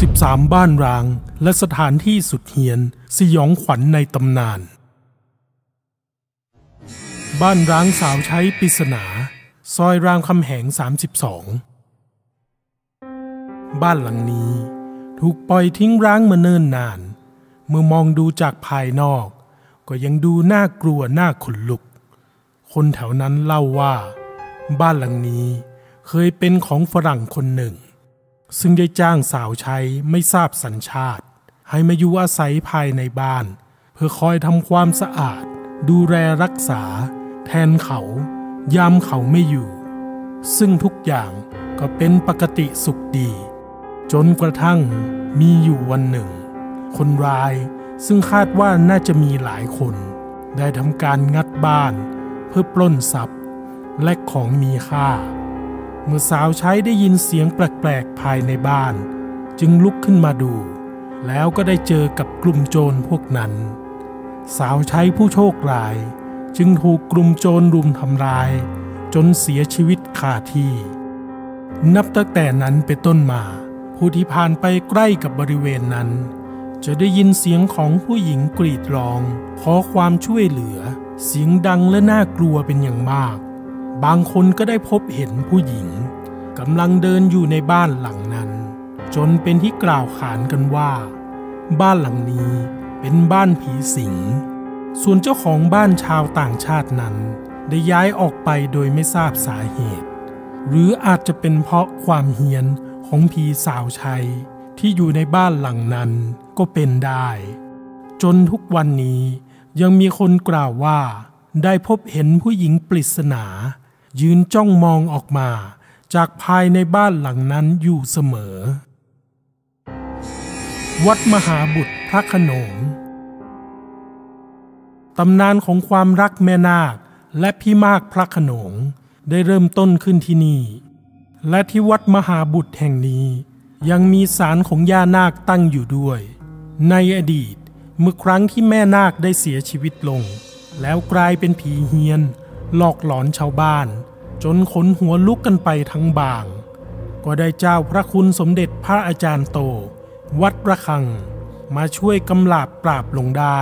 13 บ้านร้าง และสถานที่สุดเฮียน สยองขวัญในตำนาน บ้านร้างสาวใช้ปริศนา ซอยรามคำแหง 32 บ้านหลังนี้ ถูกปล่อยทิ้งร้างมาเนิ่นนาน เมื่อมองดูจากภายนอก ก็ยังดูน่ากลัวน่าขนลุก คนแถวนั้นเล่าว่า บ้านหลังนี้เคยเป็นของฝรั่งคนหนึ่ง ซึ่งได้จ้างสาวใช้ไม่ทราบสัญชาติ ให้มาอยู่อาศัยภายในบ้าน เพื่อคอยทำความสะอาด ดูแลรักษา แทนเขา ยามเขาไม่อยู่ ซึ่งทุกอย่างก็เป็นปกติสุขดี จนกระทั่งมีอยู่วันหนึ่ง คนร้ายซึ่งคาดว่าน่าจะมีหลายคน ได้ทำการงัดบ้าน เพื่อปล้นทรัพย์ และของมีค่า เมื่อสาวใช้ได้ยินเสียงแปลกๆภายในบ้าน จึงลุกขึ้นมาดู แล้วก็ได้เจอกับกลุ่มโจรพวกนั้น สาวใช้ผู้โชคร้าย จึงถูกกลุ่มโจรรุมทำร้าย จนเสียชีวิตคาที่ นับตั้งแต่นั้นเป็นต้นมา ผู้ที่ผ่านไปใกล้กับบริเวณนั้น จะได้ยินเสียงของผู้หญิงกรีดร้อง ขอความช่วยเหลือ เสียงดังและน่ากลัวเป็นอย่างมาก บางคนก็ได้พบเห็นผู้หญิงกำลังเดินอยู่ในบ้านหลังนั้น จนเป็นที่กล่าวขานกันว่า บ้านหลังนี้เป็นบ้านผีสิง ส่วนเจ้าของบ้านชาวต่างชาตินั้น ได้ย้ายออกไปโดยไม่ทราบสาเหตุ หรืออาจจะเป็นเพราะความเฮียนของผีสาวใช้ที่อยู่ในบ้านหลังนั้นก็เป็นได้ จนทุกวันนี้ยังมีคนกล่าวว่า ได้พบเห็นผู้หญิงปริศนา ยืนจ้องมองออกมา จากภายในบ้านหลังนั้นอยู่เสมอ วัดมหาบุตรพระขนงตำนานของความรักแม่นาคและพี่มากพระขนงได้เริ่มต้นขึ้นที่นี่ และที่วัดมหาบุตรแห่งนี้ ยังมีศาลของย่านาคตั้งอยู่ด้วย ในอดีตเมื่อครั้งที่แม่นาคได้เสียชีวิตลง แล้วกลายเป็นผีเฮียน หลอกหลอนชาวบ้าน จนขนหัวลุกกันไปทั้งบาง ก็ได้เจ้าพระคุณสมเด็จพระอาจารย์โต วัดระฆัง มาช่วยกำลาบปราบลงได้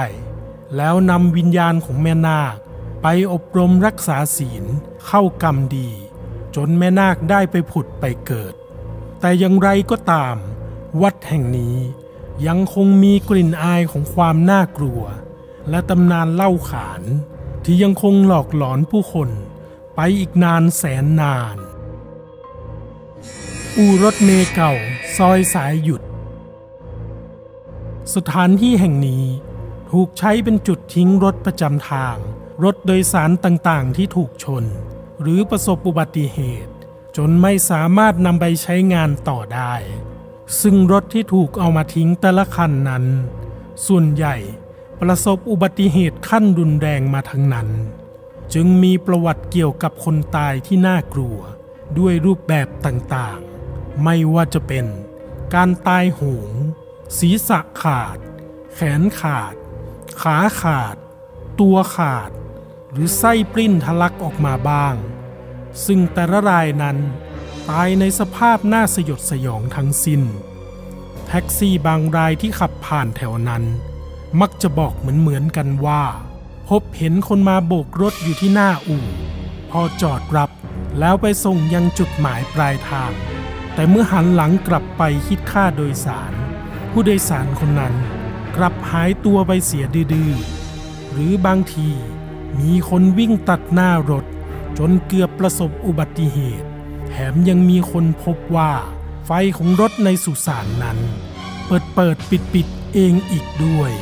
แล้วนำวิญญาณของแม่นาค ไปอบรมรักษาศีลเข้ากรรมดี จนแม่นาคได้ไปผุดไปเกิด แต่อย่างไรก็ตาม วัดแห่งนี้ยังคงมีกลิ่นอายของความน่ากลัว และตำนานเล่าขานที่ยังคงหลอกหลอนผู้คน ไปอีกนานแสนนาน อู่รถเมเก่าซอยสายหยุด สถานที่แห่งนี้ถูกใช้เป็นจุดทิ้งรถประจำทาง รถโดยสารต่างๆ ที่ถูกชน หรือประสบอุบัติเหตุ จนไม่สามารถนำไปใช้งานต่อได้ ซึ่งรถที่ถูกเอามาทิ้งแต่ละคันนั้น ส่วนใหญ่ประสบอุบัติเหตุขั้นรุนแรงมาทั้งนั้น จึงมีประวัติเกี่ยวกับคนตายที่น่ากลัว ด้วยรูปแบบต่างๆ ไม่ว่าจะเป็น การตายโหง ศีรษะขาด แขนขาด ขาขาด ตัวขาด หรือไส้ปลิ้นทะลักออกมาบ้าง ซึ่งแต่ละรายนั้น ตายในสภาพน่าสยดสยองทั้งสิ้น แท็กซี่บางรายที่ขับผ่านแถวนั้น มักจะบอกเหมือนๆกันว่า พบเห็นคนมาโบกรถอยู่ที่หน้าอู่ พอจอดรับแล้วไปส่งยังจุดหมายปลายทาง แต่เมื่อหันหลังกลับไปคิดค่าโดยสาร ผู้โดยสารคนนั้น กลับหายตัวไปเสียดื้อหรือบางทีมีคนวิ่งตัดหน้ารถ จนเกือบประสบอุบัติเหตุ แถมยังมีคนพบว่า ไฟของรถในสุสานนั้น เปิดเปิดปิดปิดเองอีกด้วย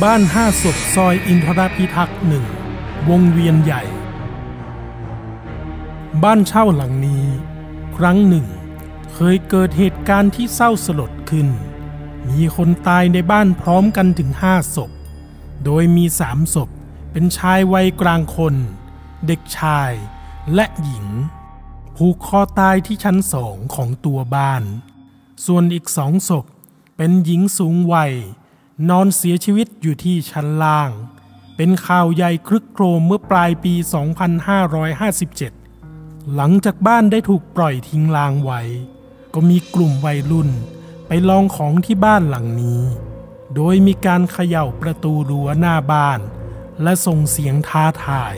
บ้านห้าศพซอยอินทรพิทักษ์หนึ่ง วงเวียนใหญ่ บ้านเช่าหลังนี้ ครั้งหนึ่ง เคยเกิดเหตุการณ์ที่เศร้าสลดขึ้น มีคนตายในบ้านพร้อมกันถึงห้าศพ โดยมีสามศพเป็นชายวัยกลางคน เด็กชายและหญิง ผูกคอตายที่ชั้นสองของตัวบ้าน ส่วนอีกสองศพเป็นหญิงสูงวัย นอนเสียชีวิตอยู่ที่ชั้นล่าง เป็นข่าวใหญ่ครึกโครมเมื่อปลายปี 2557 หลังจากบ้านได้ถูกปล่อยทิ้งลางไว้ ก็มีกลุ่มวัยรุ่น ไปลองของที่บ้านหลังนี้ โดยมีการเขย่าประตูรั้วหน้าบ้าน และส่งเสียงท้าทาย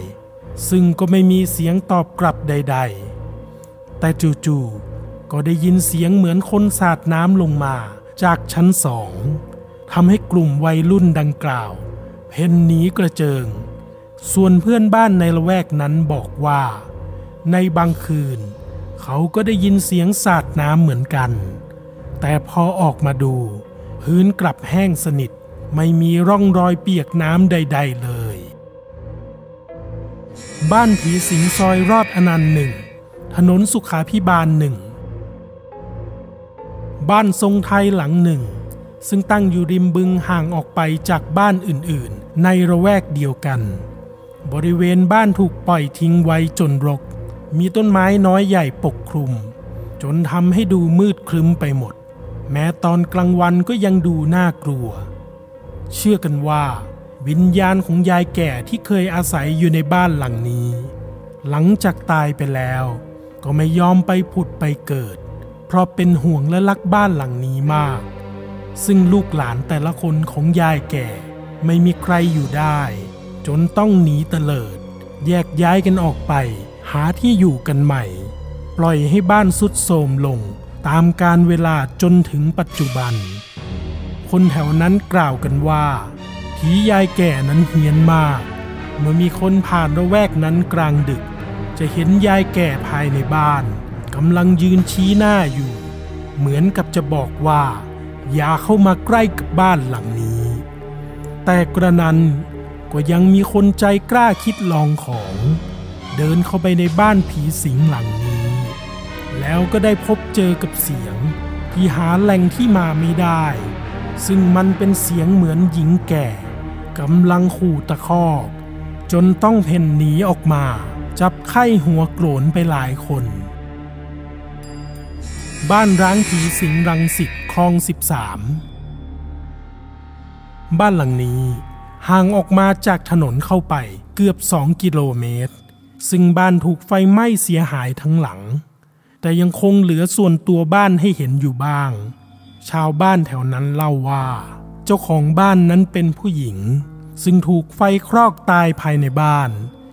ซึ่งก็ไม่มีเสียงตอบกลับใด ๆ แต่จู่ๆก็ได้ยินเสียงเหมือนคนสาดน้ำลงมาจากชั้นสอง ทำให้กลุ่มวัยรุ่นดังกล่าว เพ่นหนีกระเจิง ส่วนเพื่อนบ้านในละแวกนั้นบอกว่า ในบางคืน เขาก็ได้ยินเสียงสาดน้ำเหมือนกัน แต่พอออกมาดู พื้นกลับแห้งสนิทไม่มีร่องรอยเปียกน้ำใด ๆ เลย บ้านผีสิงซอยรอดอนันต์หนึ่ง ถนนสุขาพิบาลหนึ่ง บ้านทรงไทยหลังหนึ่ง ซึ่งตั้งอยู่ริมบึงห่างออกไปจากบ้านอื่นๆ ในระแวกเดียวกัน บริเวณบ้านถูกปล่อยทิ้งไว้จนรก มีต้นไม้น้อยใหญ่ปกคลุม จนทำให้ดูมืดครึ้มไปหมด แม้ตอนกลางวันก็ยังดูน่ากลัว เชื่อกันว่า วิญญาณของยายแก่ที่เคยอาศัยอยู่ในบ้านหลังนี้ หลังจากตายไปแล้ว ก็ไม่ยอมไปผุดไปเกิด เพราะเป็นห่วงและรักบ้านหลังนี้มาก ซึ่งลูกหลานแต่ละคนของยายแก่ ไม่มีใครอยู่ได้ จนต้องหนีเตลิด แยกย้ายกันออกไป หาที่อยู่กันใหม่ ปล่อยให้บ้านสุดโทรมลงตามการเวลาจนถึงปัจจุบัน คนแถวนั้นกล่าวกันว่า ผียายแก่นั้นเฮี้ยนมาก เมื่อมีคนผ่านระแวกนั้นกลางดึก จะเห็นยายแก่ภายในบ้านกำลังยืนชี้หน้าอยู่ เหมือนกับจะบอกว่า อย่าเข้ามาใกล้กับบ้านหลังนี้ แต่กระนั้นก็ยังมีคนใจกล้าคิดลองของ เดินเข้าไปในบ้านผีสิงหลังนี้ แล้วก็ได้พบเจอกับเสียงที่หาแหล่งที่มาไม่ได้ ซึ่งมันเป็นเสียงเหมือนหญิงแก่กำลังขู่ตะคอกจนต้องเพ่นหนีออกมา จับไข้หัวโกรนไปหลายคน บ้านร้างผีสิงรังสิตคลอง 13 บ้านหลังนี้ห่างออกมาจากถนนเข้าไปเกือบสองกิโลเมตร ซึ่งบ้านถูกไฟไหม้เสียหายทั้งหลัง แต่ยังคงเหลือส่วนตัวบ้านให้เห็นอยู่บ้าง ชาวบ้านแถวนั้นเล่าว่า เจ้าของบ้านนั้นเป็นผู้หญิง ซึ่งถูกไฟคลอกตายภายในบ้าน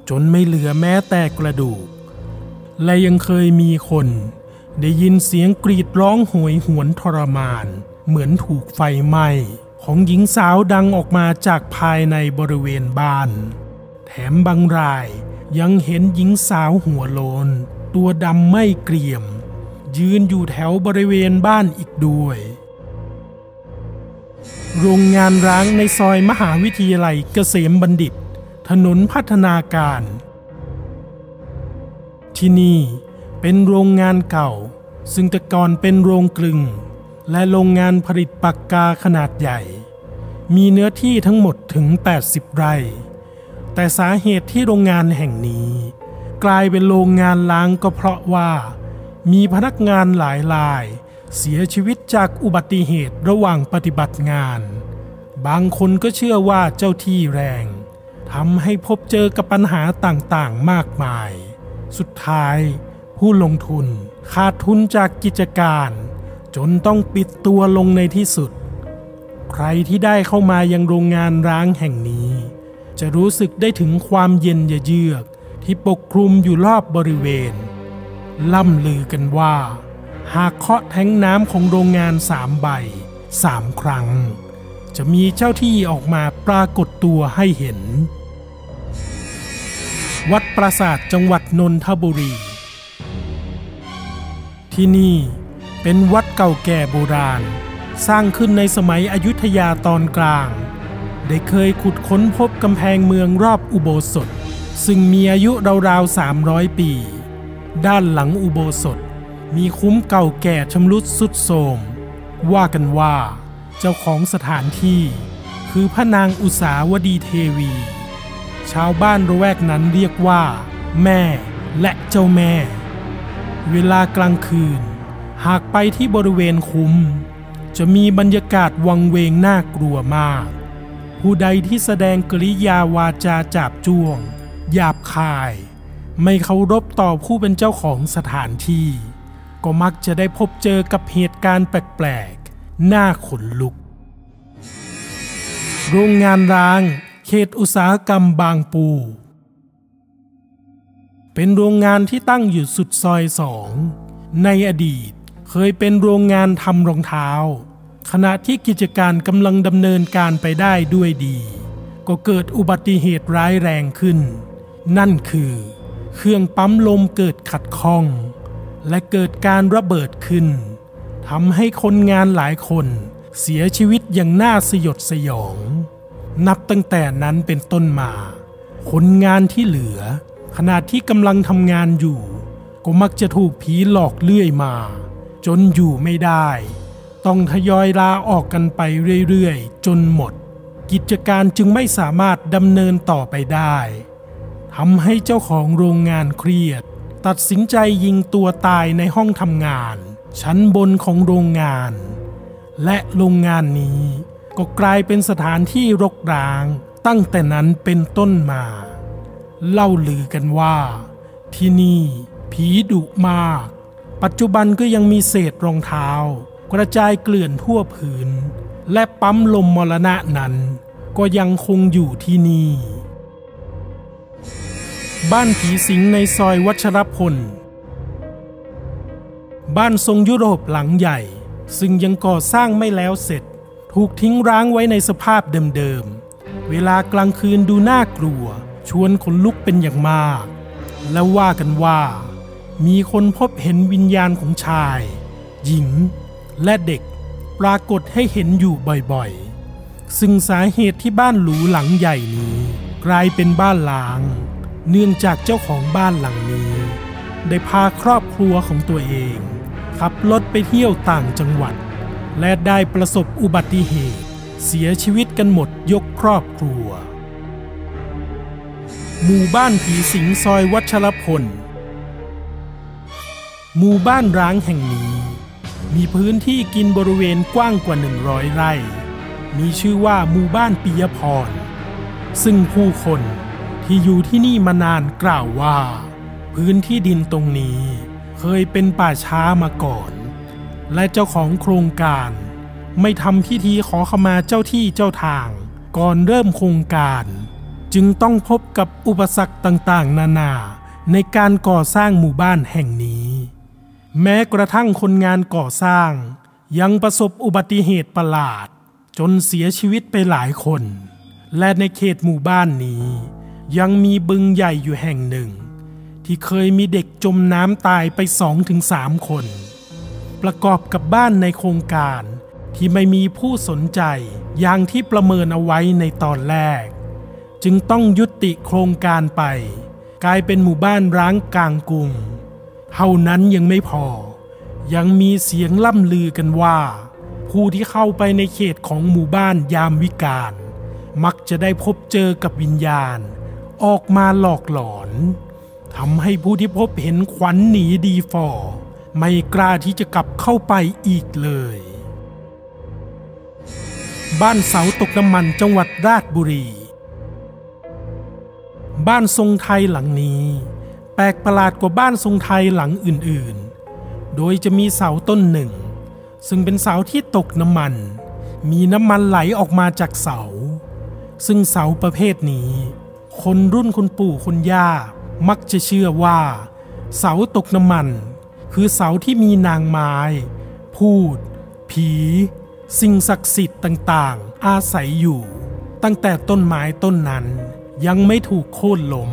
จนไม่เหลือแม้แต่กระดูก และยังเคยมีคน ได้ยินเสียงกรีดร้องโหยหวนทรมาน เหมือนถูกไฟไหม้ของหญิงสาวดังออกมาจากภายในบริเวณบ้าน แถมบางรายยังเห็นหญิงสาวหัวโลน ตัวดำไม่เกรียม ยืนอยู่แถวบริเวณบ้านอีกด้วย โรงงานร้างในซอยมหาวิทยาลัยเกษมบัณฑิต ถนนพัฒนาการ ที่นี่ เป็นโรงงานเก่า ซึ่งแต่ก่อนเป็นโรงกลึง และโรงงานผลิตปากกาขนาดใหญ่ มีเนื้อที่ทั้งหมดถึง 80 ไร่ แต่สาเหตุที่โรงงานแห่งนี้ กลายเป็นโรงงานล้างก็เพราะว่า มีพนักงานหลายราย เสียชีวิตจากอุบัติเหตุระหว่างปฏิบัติงาน บางคนก็เชื่อว่าเจ้าที่แรงทำให้พบเจอกับปัญหาต่างๆ มากมาย สุดท้าย ผู้ลงทุนขาดทุนจากกิจการ จนต้องปิดตัวลงในที่สุด ใครที่ได้เข้ามายังโรงงานร้างแห่งนี้ จะรู้สึกได้ถึงความเย็นเยือกที่ปกคลุมอยู่รอบบริเวณ ล่ำลือกันว่า หากเคาะแท้งน้ำของโรงงานสามใบสามครั้ง จะมีเจ้าที่ออกมาปรากฏตัวให้เห็น วัดปราสาทจังหวัดนนทบุรี ที่นี่เป็นวัดเก่าแก่โบราณ สร้างขึ้นในสมัยอยุธยาตอนกลาง ได้เคยขุดค้นพบกำแพงเมืองรอบอุโบสถ ซึ่งมีอายุราวๆ 300 ปี ด้านหลังอุโบสถ มีคุ้มเก่าแก่ชำรุดสุดโทรมว่ากันว่าเจ้าของสถานที่คือพระนางอุสาวดีเทวี ชาวบ้านระแวกนั้นเรียกว่า แม่และเจ้าแม่ เวลากลางคืน หากไปที่บริเวณคุ้ม จะมีบรรยากาศวังเวงน่ากลัวมาก ผู้ใดที่แสดงกริยาวาจาจับจ้วง หยาบคาย ไม่เคารพต่อผู้เป็นเจ้าของสถานที่ ก็มักจะได้พบเจอกับเหตุการณ์แปลกๆน่าขนลุก โรงงานร้าง เขตอุตสาหกรรมบางปู เป็นโรงงานที่ตั้งอยู่สุดซอยสอง ในอดีตเคยเป็นโรงงานทำรองเท้า ขณะที่กิจการกำลังดำเนินการไปได้ด้วยดี ก็เกิดอุบัติเหตุร้ายแรงขึ้น นั่นคือ เครื่องปั๊มลมเกิดขัดข้อง และเกิดการระเบิดขึ้นทำให้คนงานหลายคนเสียชีวิตอย่างน่าสยดสยอง นับตั้งแต่นั้นเป็นต้นมา คนงานที่เหลือ ขณะที่กำลังทำงานอยู่ ก็มักจะถูกผีหลอกเรื่อยมา จนอยู่ไม่ได้ ต้องทยอยลาออกกันไปเรื่อยๆ จนหมด กิจการจึงไม่สามารถดำเนินต่อไปได้ทำให้เจ้าของโรงงานเครียด ตัดสินใจยิงตัวตายในห้องทำงาน ชั้นบนของโรงงาน และโรงงานนี้ก็กลายเป็นสถานที่รกร้างตั้งแต่นั้นเป็นต้นมา เล่าลือกันว่า ที่นี่ผีดุมาก ปัจจุบันก็ยังมีเศษรองเท้า กระจายเกลื่อนทั่วพื้นและปั๊มลมมรณะนั้น ก็ยังคงอยู่ที่นี่ บ้านผีสิงในซอยวัชรพล บ้านทรงยุโรปหลังใหญ่ ซึ่งยังก่อสร้างไม่แล้วเสร็จ ถูกทิ้งร้างไว้ในสภาพเดิมๆเวลากลางคืนดูน่ากลัว ชวนขนลุกเป็นอย่างมาก และว่ากันว่า มีคนพบเห็นวิญญาณของชาย หญิง และเด็กปรากฏให้เห็นอยู่บ่อยๆ ซึ่งสาเหตุที่บ้านหรูหลังใหญ่นี้ กลายเป็นบ้านล้าง เนื่องจากเจ้าของบ้านหลังนี้ ได้พาครอบครัวของตัวเอง ขับรถไปเที่ยวต่างจังหวัด และได้ประสบอุบัติเหตุ เสียชีวิตกันหมดยกครอบครัว หมู่บ้านผีสิงซอยวัชรพล หมู่บ้านร้างแห่งนี้ มีพื้นที่กินบริเวณกว้างกว่า 100 ไร่ มีชื่อว่าหมู่บ้านปิยพร ซึ่งผู้คนที่อยู่ที่นี่มานานกล่าวว่า พื้นที่ดินตรงนี้ เคยเป็นป่าช้ามาก่อน และเจ้าของโครงการ ไม่ทำพิธีขอขมาเจ้าที่เจ้าทาง ก่อนเริ่มโครงการ จึงต้องพบกับอุปสรรคต่างๆ นานาในการก่อสร้างหมู่บ้านแห่งนี้ แม้กระทั่งคนงานก่อสร้าง ยังประสบอุบัติเหตุประหลาด จนเสียชีวิตไปหลายคน และในเขตหมู่บ้านนี้ ยังมีบึงใหญ่อยู่แห่งหนึ่ง ที่เคยมีเด็กจมน้ำตายไปสองถึงสามคน ประกอบกับบ้านในโครงการที่ไม่มีผู้สนใจอย่างที่ประเมินเอาไว้ในตอนแรก จึงต้องยุติโครงการไป กลายเป็นหมู่บ้านร้างกลางกรุงเท่านั้นยังไม่พอ ยังมีเสียงล่ำลือกันว่า ผู้ที่เข้าไปในเขตของหมู่บ้านยามวิกาลมักจะได้พบเจอกับวิญญาณ ออกมาหลอกหลอนทำให้ผู้ที่พบเห็นขวัญหนีดีฟอไม่กล้าที่จะกลับเข้าไปอีกเลย บ้านเสาตกน้ำมันจังหวัดราชบุรี บ้านทรงไทยหลังนี้ แปลกประหลาดกว่าบ้านทรงไทยหลังอื่นๆ โดยจะมีเสาต้นหนึ่ง ซึ่งเป็นเสาที่ตกน้ำมัน มีน้ำมันไหลออกมาจากเสา ซึ่งเสาประเภทนี้ คนรุ่นคุณปู่คุณย่า มักจะเชื่อว่า เสาตกน้ำมัน คือเสาที่มีนางไม้ พูด ผี สิ่งศักดิ์สิทธิ์ต่างๆ อาศัยอยู่ ตั้งแต่ต้นไม้ต้นนั้น ยังไม่ถูกโค่นล้ม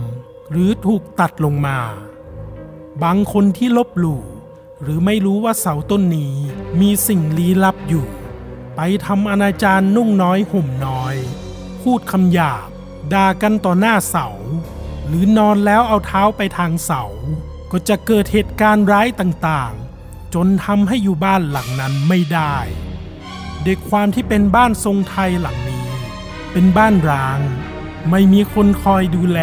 หรือถูกตัดลงมา บางคนที่ลบหลู่หรือไม่รู้ว่าเสาต้นนี้มีสิ่งลี้ลับอยู่ ไปทำอนาจารนุ่งน้อยห่มน้อย พูดคำหยาบด่ากันต่อหน้าเสา หรือนอนแล้วเอาเท้าไปทางเสา ก็จะเกิดเหตุการณ์ร้ายต่างๆ จนทำให้อยู่บ้านหลังนั้นไม่ได้ด้วยความที่เป็นบ้านทรงไทยหลังนี้ เป็นบ้านร้าง ไม่มีคนคอยดูแล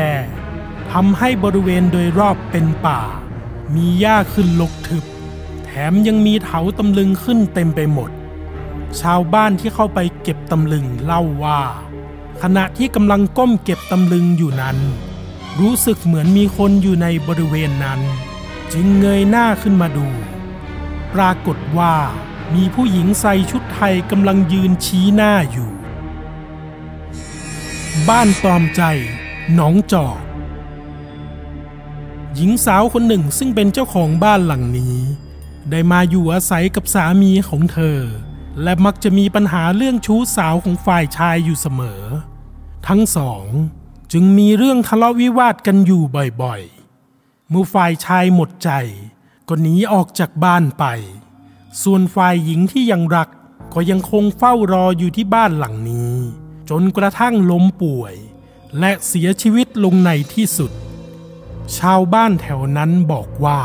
ทำให้บริเวณโดยรอบเป็นป่า มีหญ้าขึ้นลกทึบ แถมยังมีเถาตำลึงขึ้นเต็มไปหมด ชาวบ้านที่เข้าไปเก็บตำลึงเล่าว่า ขณะที่กำลังก้มเก็บตำลึงอยู่นั้น รู้สึกเหมือนมีคนอยู่ในบริเวณนั้น จึงเงยหน้าขึ้นมาดู ปรากฏว่ามีผู้หญิงใส่ชุดไทยกำลังยืนชี้หน้าอยู่ บ้านตอมใจ หนองจอก หญิงสาวคนหนึ่งซึ่งเป็นเจ้าของบ้านหลังนี้ ได้มาอยู่อาศัยกับสามีของเธอ และมักจะมีปัญหาเรื่องชู้สาวของฝ่ายชายอยู่เสมอ ทั้งสองจึงมีเรื่องทะเลาะวิวาทกันอยู่บ่อยๆ เมื่อฝ่ายชายหมดใจ ก็หนีออกจากบ้านไป ส่วนฝ่ายหญิงที่ยังรักก็ยังคงเฝ้ารออยู่ที่บ้านหลังนี้ จนกระทั่งล้มป่วย และเสียชีวิตลงในที่สุด ชาวบ้านแถวนั้นบอกว่า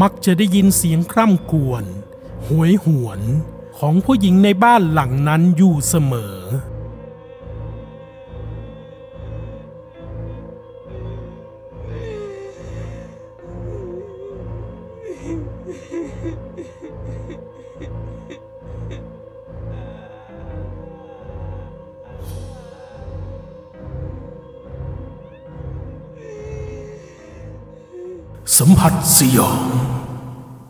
มักจะได้ยินเสียงคร่ำกรวญหวยหวนของผู้หญิงในบ้านหลังนั้นอยู่เสมอ สัมผัสสยอง